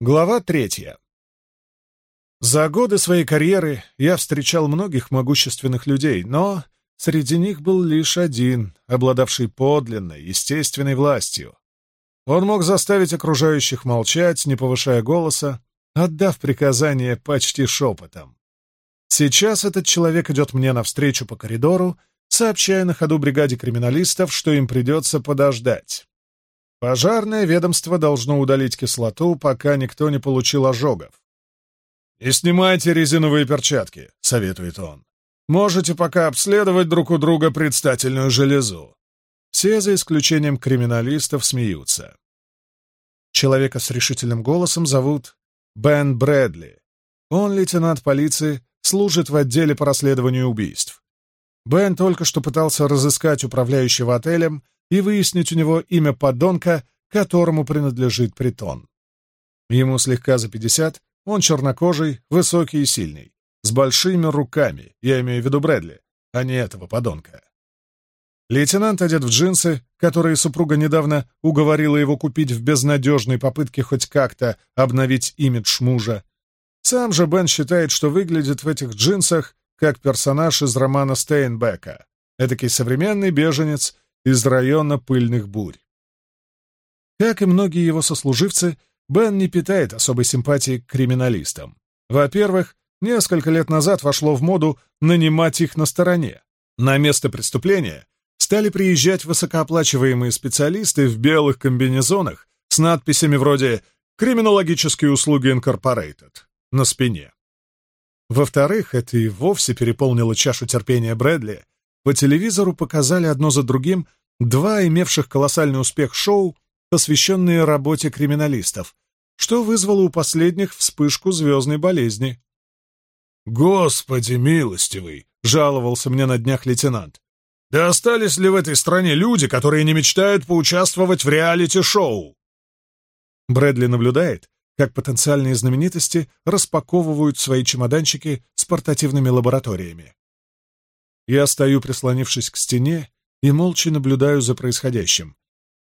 Глава третья. За годы своей карьеры я встречал многих могущественных людей, но среди них был лишь один, обладавший подлинной, естественной властью. Он мог заставить окружающих молчать, не повышая голоса, отдав приказание почти шепотом. Сейчас этот человек идет мне навстречу по коридору, сообщая на ходу бригаде криминалистов, что им придется подождать. Пожарное ведомство должно удалить кислоту, пока никто не получил ожогов. «И снимайте резиновые перчатки», — советует он. «Можете пока обследовать друг у друга предстательную железу». Все, за исключением криминалистов, смеются. Человека с решительным голосом зовут Бен Брэдли. Он лейтенант полиции, служит в отделе по расследованию убийств. Бен только что пытался разыскать управляющего отелем, и выяснить у него имя подонка, которому принадлежит притон. Ему слегка за пятьдесят, он чернокожий, высокий и сильный, с большими руками, я имею в виду Брэдли, а не этого подонка. Лейтенант одет в джинсы, которые супруга недавно уговорила его купить в безнадежной попытке хоть как-то обновить имидж мужа. Сам же Бен считает, что выглядит в этих джинсах как персонаж из романа Стейнбека, эдакий современный беженец, из района пыльных бурь. Как и многие его сослуживцы, Бен не питает особой симпатии к криминалистам. Во-первых, несколько лет назад вошло в моду нанимать их на стороне. На место преступления стали приезжать высокооплачиваемые специалисты в белых комбинезонах с надписями вроде «Криминологические услуги Incorporated" на спине. Во-вторых, это и вовсе переполнило чашу терпения Брэдли — по телевизору показали одно за другим два имевших колоссальный успех шоу, посвященные работе криминалистов, что вызвало у последних вспышку звездной болезни. «Господи милостивый!» — жаловался мне на днях лейтенант. «Да остались ли в этой стране люди, которые не мечтают поучаствовать в реалити-шоу?» Брэдли наблюдает, как потенциальные знаменитости распаковывают свои чемоданчики с портативными лабораториями. Я стою, прислонившись к стене, и молча наблюдаю за происходящим.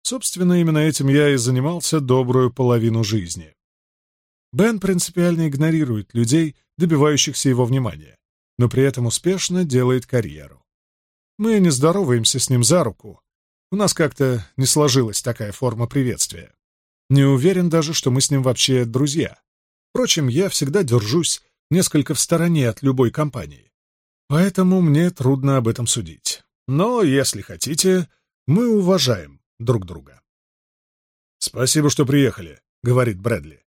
Собственно, именно этим я и занимался добрую половину жизни. Бен принципиально игнорирует людей, добивающихся его внимания, но при этом успешно делает карьеру. Мы не здороваемся с ним за руку. У нас как-то не сложилась такая форма приветствия. Не уверен даже, что мы с ним вообще друзья. Впрочем, я всегда держусь несколько в стороне от любой компании. Поэтому мне трудно об этом судить. Но, если хотите, мы уважаем друг друга. «Спасибо, что приехали», — говорит Брэдли.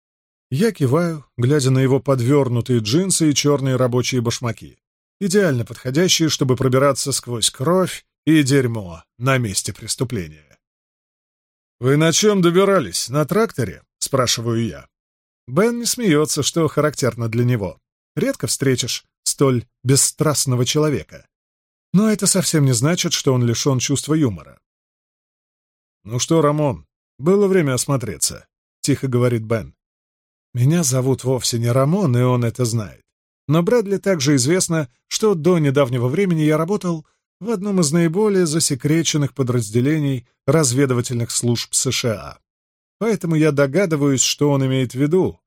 Я киваю, глядя на его подвернутые джинсы и черные рабочие башмаки, идеально подходящие, чтобы пробираться сквозь кровь и дерьмо на месте преступления. «Вы на чем добирались? На тракторе?» — спрашиваю я. Бен не смеется, что характерно для него. Редко встретишь столь бесстрастного человека. Но это совсем не значит, что он лишен чувства юмора. «Ну что, Рамон, было время осмотреться», — тихо говорит Бен. «Меня зовут вовсе не Рамон, и он это знает. Но Брэдли также известно, что до недавнего времени я работал в одном из наиболее засекреченных подразделений разведывательных служб США. Поэтому я догадываюсь, что он имеет в виду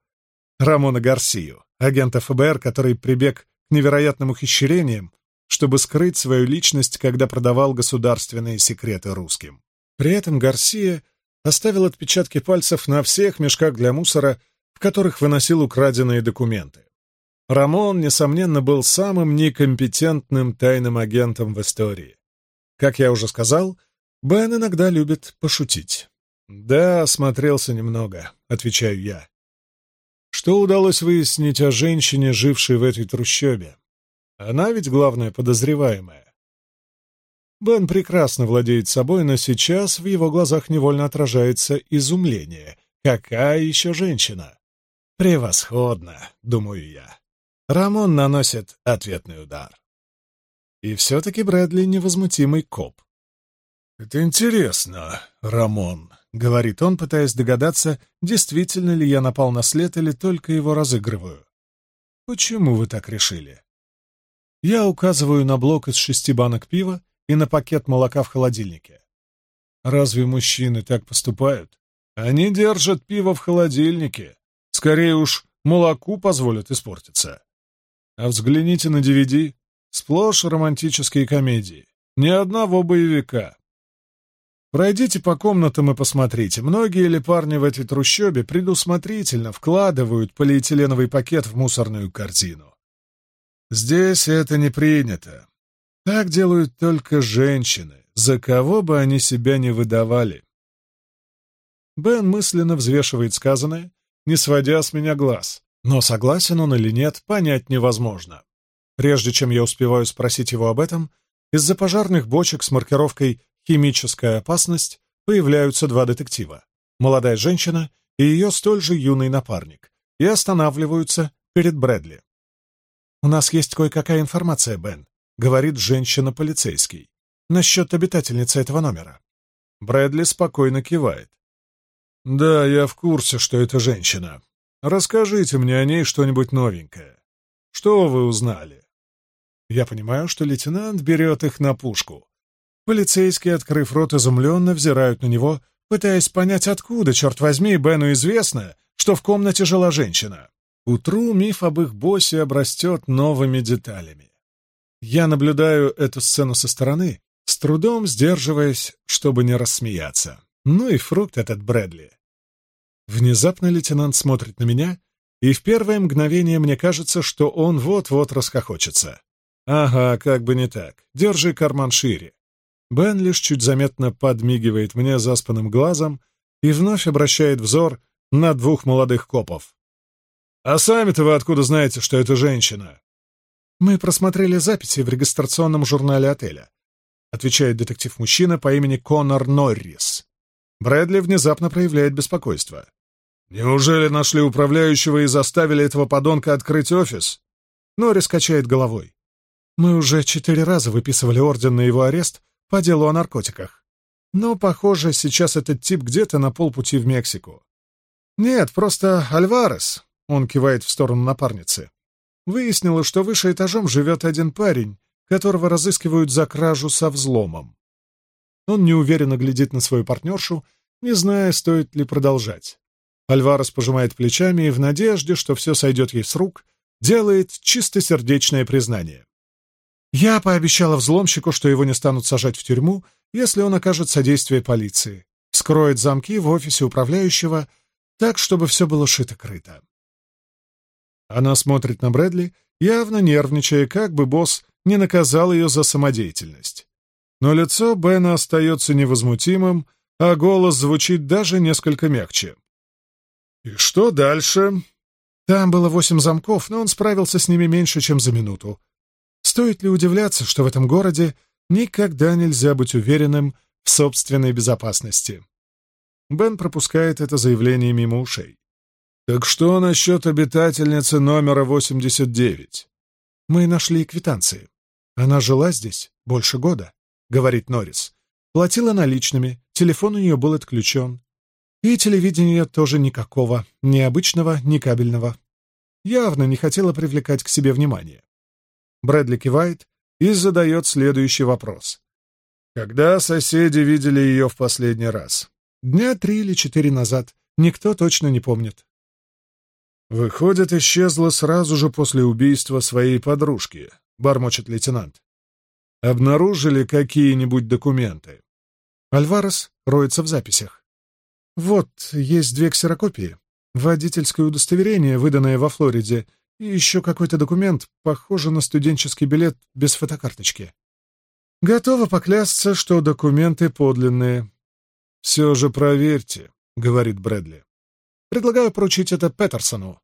Рамона Гарсию, агента ФБР, который прибег невероятным ухищрениям, чтобы скрыть свою личность, когда продавал государственные секреты русским. При этом Гарсия оставил отпечатки пальцев на всех мешках для мусора, в которых выносил украденные документы. Рамон, несомненно, был самым некомпетентным тайным агентом в истории. Как я уже сказал, Бен иногда любит пошутить. «Да, осмотрелся немного», — отвечаю я. Что удалось выяснить о женщине, жившей в этой трущобе? Она ведь главная подозреваемая. Бен прекрасно владеет собой, но сейчас в его глазах невольно отражается изумление. Какая еще женщина? Превосходно, думаю я. Рамон наносит ответный удар. И все-таки Брэдли невозмутимый коп. «Это интересно, Рамон», Говорит он, пытаясь догадаться, действительно ли я напал на след или только его разыгрываю. «Почему вы так решили?» Я указываю на блок из шести банок пива и на пакет молока в холодильнике. Разве мужчины так поступают? Они держат пиво в холодильнике. Скорее уж, молоку позволят испортиться. А взгляните на DVD. Сплошь романтические комедии. Ни одного боевика. Пройдите по типа комнатам и посмотрите. Многие ли парни в этой трущобе предусмотрительно вкладывают полиэтиленовый пакет в мусорную корзину. Здесь это не принято. Так делают только женщины, за кого бы они себя не выдавали. Бен мысленно взвешивает сказанное, не сводя с меня глаз. Но согласен он или нет, понять невозможно. Прежде чем я успеваю спросить его об этом, из-за пожарных бочек с маркировкой химическая опасность появляются два детектива — молодая женщина и ее столь же юный напарник, и останавливаются перед Брэдли. «У нас есть кое-какая информация, Бен», — говорит женщина-полицейский, «насчет обитательницы этого номера». Брэдли спокойно кивает. «Да, я в курсе, что это женщина. Расскажите мне о ней что-нибудь новенькое. Что вы узнали?» Я понимаю, что лейтенант берет их на пушку. Полицейские, открыв рот изумленно, взирают на него, пытаясь понять, откуда, черт возьми, Бену известно, что в комнате жила женщина. Утру миф об их боссе обрастет новыми деталями. Я наблюдаю эту сцену со стороны, с трудом сдерживаясь, чтобы не рассмеяться. Ну и фрукт этот Брэдли. Внезапно лейтенант смотрит на меня, и в первое мгновение мне кажется, что он вот-вот расхохочется. Ага, как бы не так. Держи карман шире. Бен лишь чуть заметно подмигивает мне заспанным глазом и вновь обращает взор на двух молодых копов. «А сами-то вы откуда знаете, что это женщина?» «Мы просмотрели записи в регистрационном журнале отеля», отвечает детектив-мужчина по имени Конор Норрис. Брэдли внезапно проявляет беспокойство. «Неужели нашли управляющего и заставили этого подонка открыть офис?» Норрис качает головой. «Мы уже четыре раза выписывали орден на его арест, по делу о наркотиках. Но, ну, похоже, сейчас этот тип где-то на полпути в Мексику. Нет, просто Альварес, он кивает в сторону напарницы. Выяснилось, что выше этажом живет один парень, которого разыскивают за кражу со взломом. Он неуверенно глядит на свою партнершу, не зная, стоит ли продолжать. Альварес пожимает плечами и в надежде, что все сойдет ей с рук, делает чистосердечное признание. Я пообещала взломщику, что его не станут сажать в тюрьму, если он окажет содействие полиции, скроет замки в офисе управляющего так, чтобы все было шито-крыто. Она смотрит на Брэдли, явно нервничая, как бы босс не наказал ее за самодеятельность. Но лицо Бена остается невозмутимым, а голос звучит даже несколько мягче. «И что дальше?» Там было восемь замков, но он справился с ними меньше, чем за минуту. Стоит ли удивляться, что в этом городе никогда нельзя быть уверенным в собственной безопасности? Бен пропускает это заявление мимо ушей. «Так что насчет обитательницы номера 89?» «Мы нашли квитанции. Она жила здесь больше года», — говорит Норрис. «Платила наличными, телефон у нее был отключен. И телевидения тоже никакого, ни обычного, ни кабельного. Явно не хотела привлекать к себе внимание. Брэдли кивает и задает следующий вопрос. Когда соседи видели ее в последний раз? Дня три или четыре назад. Никто точно не помнит. Выходит, исчезла сразу же после убийства своей подружки, бормочет лейтенант. Обнаружили какие-нибудь документы? Альварес роется в записях. Вот, есть две ксерокопии. Водительское удостоверение, выданное во Флориде — и еще какой-то документ, похоже на студенческий билет без фотокарточки. Готова поклясться, что документы подлинные. «Все же проверьте», — говорит Брэдли. «Предлагаю поручить это Петерсону».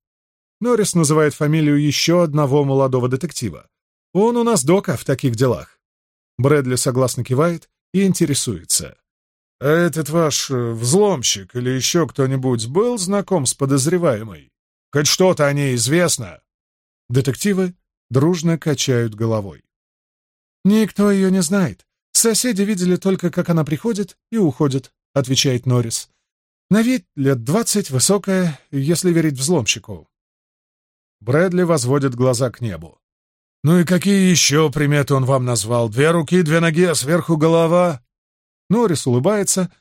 Норрис называет фамилию еще одного молодого детектива. «Он у нас дока в таких делах». Брэдли согласно кивает и интересуется. «А этот ваш э, взломщик или еще кто-нибудь был знаком с подозреваемой?» Хоть что-то о ней известно?» Детективы дружно качают головой. «Никто ее не знает. Соседи видели только, как она приходит и уходит», — отвечает Норрис. «На вид лет двадцать, высокая, если верить взломщику». Брэдли возводит глаза к небу. «Ну и какие еще приметы он вам назвал? Две руки, две ноги, а сверху голова?» Норрис улыбается,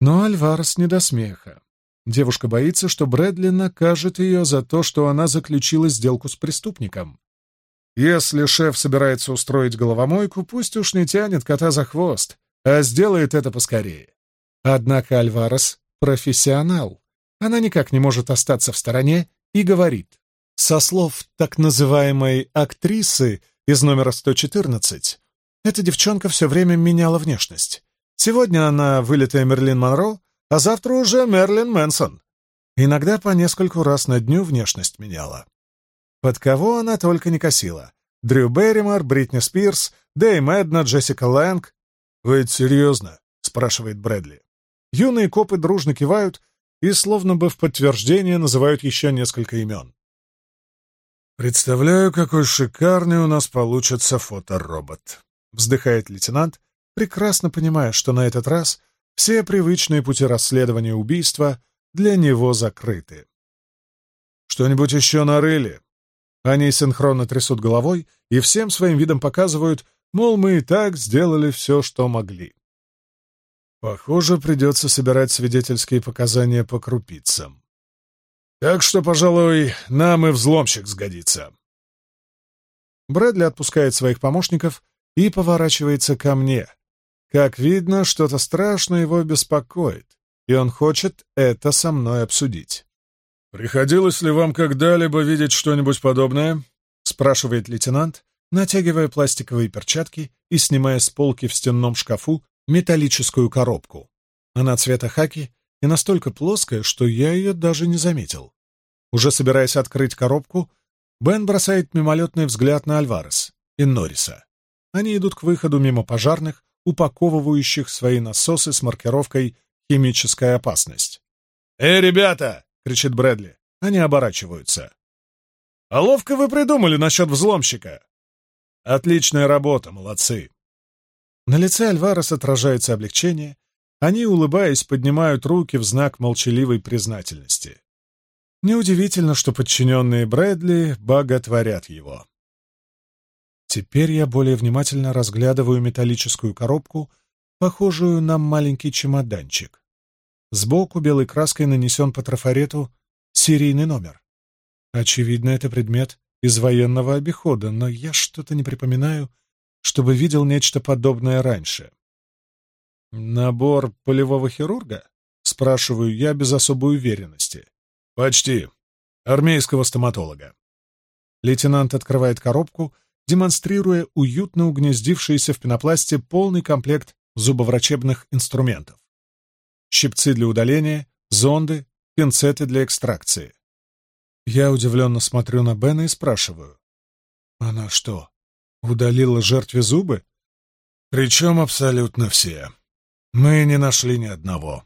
но Альварес не до смеха. Девушка боится, что Брэдли накажет ее за то, что она заключила сделку с преступником. Если шеф собирается устроить головомойку, пусть уж не тянет кота за хвост, а сделает это поскорее. Однако Альварес — профессионал. Она никак не может остаться в стороне и говорит. Со слов так называемой «актрисы» из номера 114, эта девчонка все время меняла внешность. Сегодня она вылитая Мерлин Монро, а завтра уже Мерлин Мэнсон. Иногда по нескольку раз на дню внешность меняла. Под кого она только не косила. Дрю Берримор, Бритни Спирс, Дэйм Эдна, Джессика Лэнг. «Вы это серьезно?» — спрашивает Брэдли. Юные копы дружно кивают и, словно бы в подтверждение, называют еще несколько имен. «Представляю, какой шикарный у нас получится фоторобот», — вздыхает лейтенант, прекрасно понимая, что на этот раз — все привычные пути расследования убийства для него закрыты. Что-нибудь еще нарыли? Они синхронно трясут головой и всем своим видом показывают, мол, мы и так сделали все, что могли. Похоже, придется собирать свидетельские показания по крупицам. Так что, пожалуй, нам и взломщик сгодится. Брэдли отпускает своих помощников и поворачивается ко мне — как видно, что-то страшное его беспокоит, и он хочет это со мной обсудить. «Приходилось ли вам когда-либо видеть что-нибудь подобное?» — спрашивает лейтенант, натягивая пластиковые перчатки и снимая с полки в стенном шкафу металлическую коробку. Она цвета хаки и настолько плоская, что я ее даже не заметил. Уже собираясь открыть коробку, Бен бросает мимолетный взгляд на Альварес и Норриса. Они идут к выходу мимо пожарных, упаковывающих свои насосы с маркировкой «Химическая опасность». «Эй, ребята!» — кричит Брэдли. Они оборачиваются. «А ловко вы придумали насчет взломщика!» «Отличная работа, молодцы!» На лице Альварес отражается облегчение. Они, улыбаясь, поднимают руки в знак молчаливой признательности. Неудивительно, что подчиненные Брэдли боготворят его. Теперь я более внимательно разглядываю металлическую коробку, похожую на маленький чемоданчик. Сбоку белой краской нанесен по трафарету серийный номер. Очевидно, это предмет из военного обихода, но я что-то не припоминаю, чтобы видел нечто подобное раньше. «Набор полевого хирурга?» — спрашиваю я без особой уверенности. «Почти. Армейского стоматолога». Лейтенант открывает коробку — демонстрируя уютно угнездившийся в пенопласте полный комплект зубоврачебных инструментов. Щипцы для удаления, зонды, пинцеты для экстракции. Я удивленно смотрю на Бена и спрашиваю. Она что, удалила жертве зубы? Причем абсолютно все. Мы не нашли ни одного.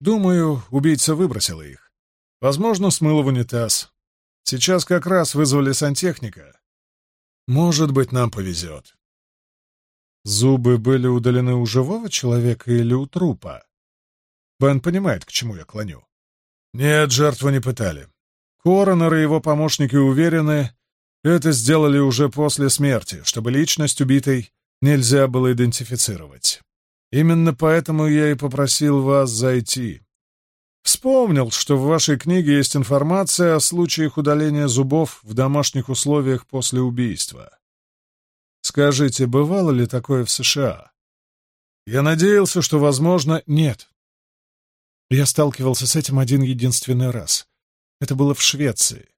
Думаю, убийца выбросила их. Возможно, смыла в унитаз. Сейчас как раз вызвали сантехника. Может быть, нам повезет. Зубы были удалены у живого человека или у трупа? Бен понимает, к чему я клоню. Нет, жертву не пытали. Коронер и его помощники уверены, это сделали уже после смерти, чтобы личность убитой нельзя было идентифицировать. Именно поэтому я и попросил вас зайти. Вспомнил, что в вашей книге есть информация о случаях удаления зубов в домашних условиях после убийства. Скажите, бывало ли такое в США? Я надеялся, что, возможно, нет. Я сталкивался с этим один единственный раз. Это было в Швеции.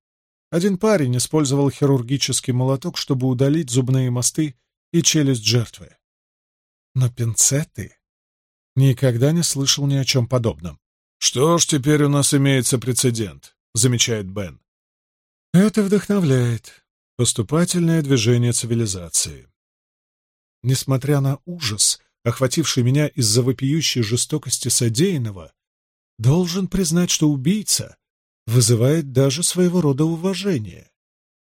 Один парень использовал хирургический молоток, чтобы удалить зубные мосты и челюсть жертвы. Но пинцеты? Никогда не слышал ни о чем подобном. «Что ж, теперь у нас имеется прецедент», — замечает Бен. «Это вдохновляет. Поступательное движение цивилизации». Несмотря на ужас, охвативший меня из-за вопиющей жестокости содеянного, должен признать, что убийца вызывает даже своего рода уважение.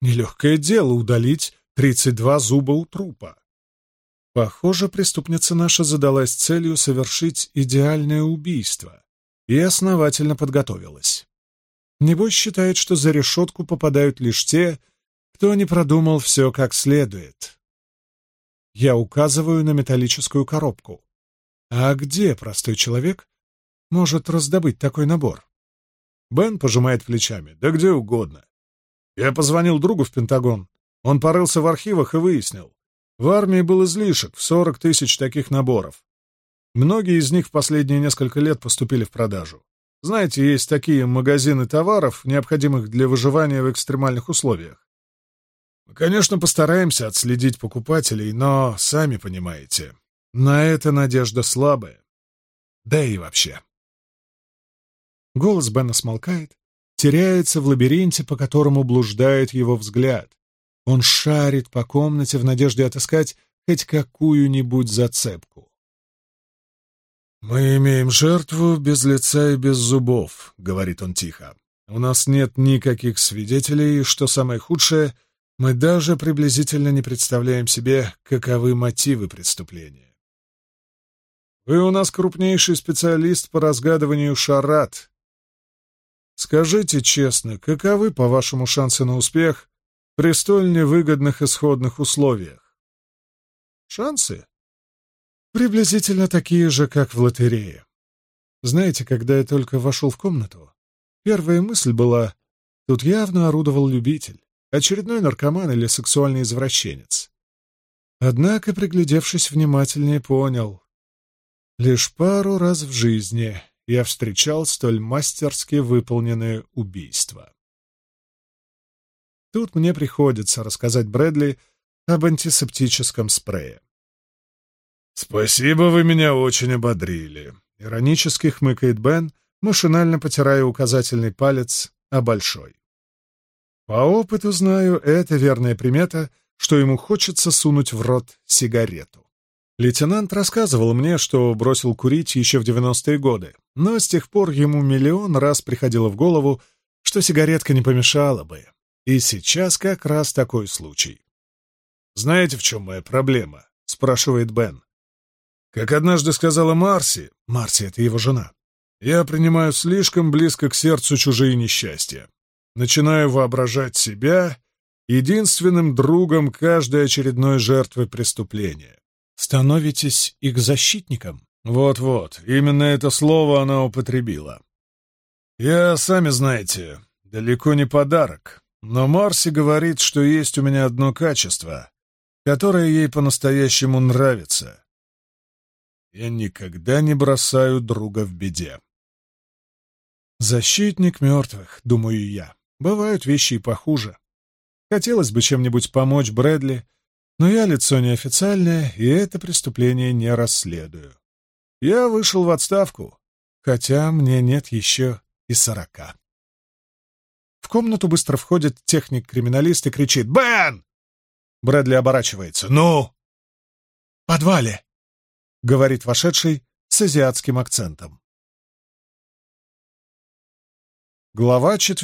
Нелегкое дело удалить 32 зуба у трупа. Похоже, преступница наша задалась целью совершить идеальное убийство, и основательно подготовилась. Небось считает, что за решетку попадают лишь те, кто не продумал все как следует. Я указываю на металлическую коробку. А где простой человек может раздобыть такой набор? Бен пожимает плечами. Да где угодно. Я позвонил другу в Пентагон. Он порылся в архивах и выяснил. В армии был излишек в 40 тысяч таких наборов. Многие из них в последние несколько лет поступили в продажу. Знаете, есть такие магазины товаров, необходимых для выживания в экстремальных условиях. Мы, конечно, постараемся отследить покупателей, но, сами понимаете, на это надежда слабая. Да и вообще. Голос Бена смолкает, теряется в лабиринте, по которому блуждает его взгляд. Он шарит по комнате в надежде отыскать хоть какую-нибудь зацепку. «Мы имеем жертву без лица и без зубов», — говорит он тихо. «У нас нет никаких свидетелей, и, что самое худшее, мы даже приблизительно не представляем себе, каковы мотивы преступления». «Вы у нас крупнейший специалист по разгадыванию шарат. Скажите честно, каковы, по-вашему, шансы на успех при столь невыгодных исходных условиях?» «Шансы?» Приблизительно такие же, как в лотерее. Знаете, когда я только вошел в комнату, первая мысль была, тут явно орудовал любитель, очередной наркоман или сексуальный извращенец. Однако, приглядевшись внимательнее, понял. Лишь пару раз в жизни я встречал столь мастерски выполненные убийства. Тут мне приходится рассказать Брэдли об антисептическом спрее. «Спасибо, вы меня очень ободрили!» Иронически хмыкает Бен, машинально потирая указательный палец, а большой. По опыту знаю, это верная примета, что ему хочется сунуть в рот сигарету. Лейтенант рассказывал мне, что бросил курить еще в девяностые годы, но с тех пор ему миллион раз приходило в голову, что сигаретка не помешала бы. И сейчас как раз такой случай. «Знаете, в чем моя проблема?» — спрашивает Бен. Как однажды сказала Марси, Марси — это его жена, я принимаю слишком близко к сердцу чужие несчастья. Начинаю воображать себя единственным другом каждой очередной жертвы преступления. Становитесь их защитником? Вот-вот, именно это слово она употребила. Я, сами знаете, далеко не подарок, но Марси говорит, что есть у меня одно качество, которое ей по-настоящему нравится я никогда не бросаю друга в беде. Защитник мертвых, думаю я. Бывают вещи и похуже. Хотелось бы чем-нибудь помочь Брэдли, но я лицо неофициальное, и это преступление не расследую. Я вышел в отставку, хотя мне нет еще и сорока. В комнату быстро входит техник-криминалист и кричит «Бен!» Брэдли оборачивается «Ну?» «В подвале!» — говорит вошедший с азиатским акцентом. Глава четвертая.